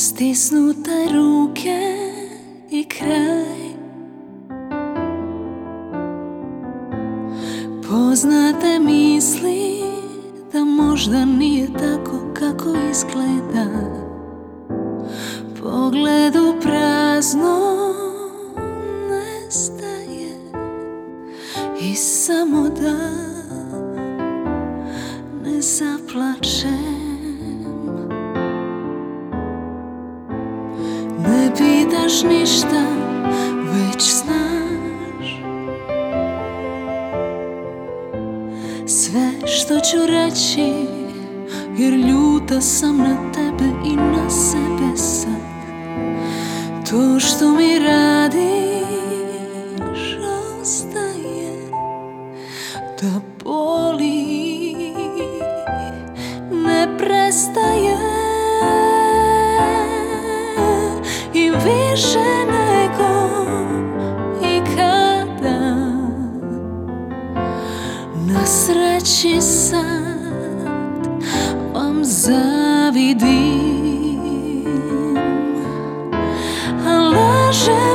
Stisnute ruke i kraj. Poznate misli da možda nije tako kako izgleda. Pogled u prazno nestaje I samo da pitaš ništa, već znaš Sve što ću reći Jer ljuta sam na tebe i na sebe sad. To što mi radiš više nego ikada. Na sreći sad vam zavidim A lažem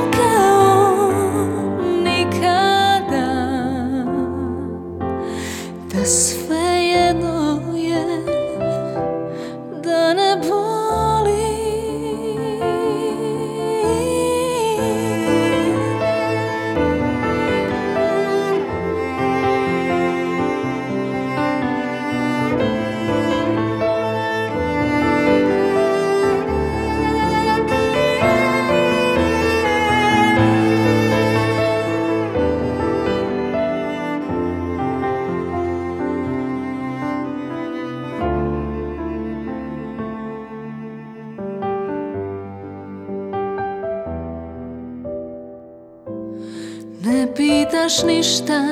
Ne pitaš ništa,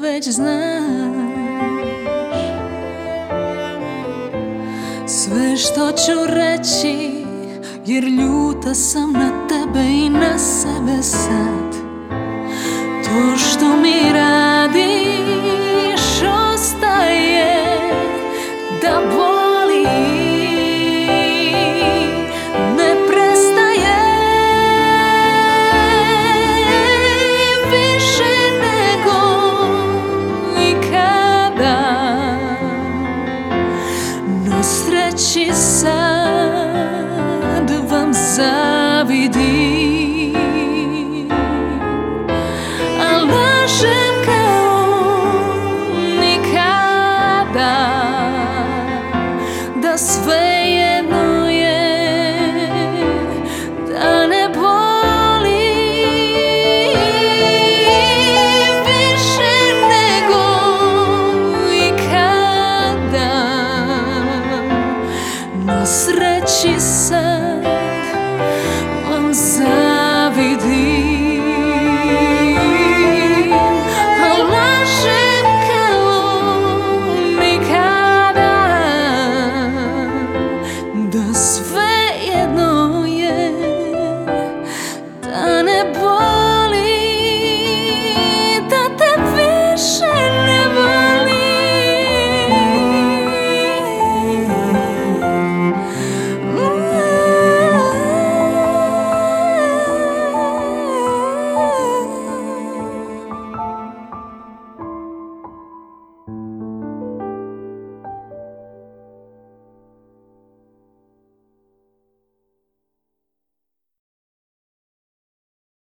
već znaš. Sve što ću reći, jer ljuta sam na tebe i na sebe sad zavidim A lažem kao nikada Da sve je boli. Više nego ikada sreći sad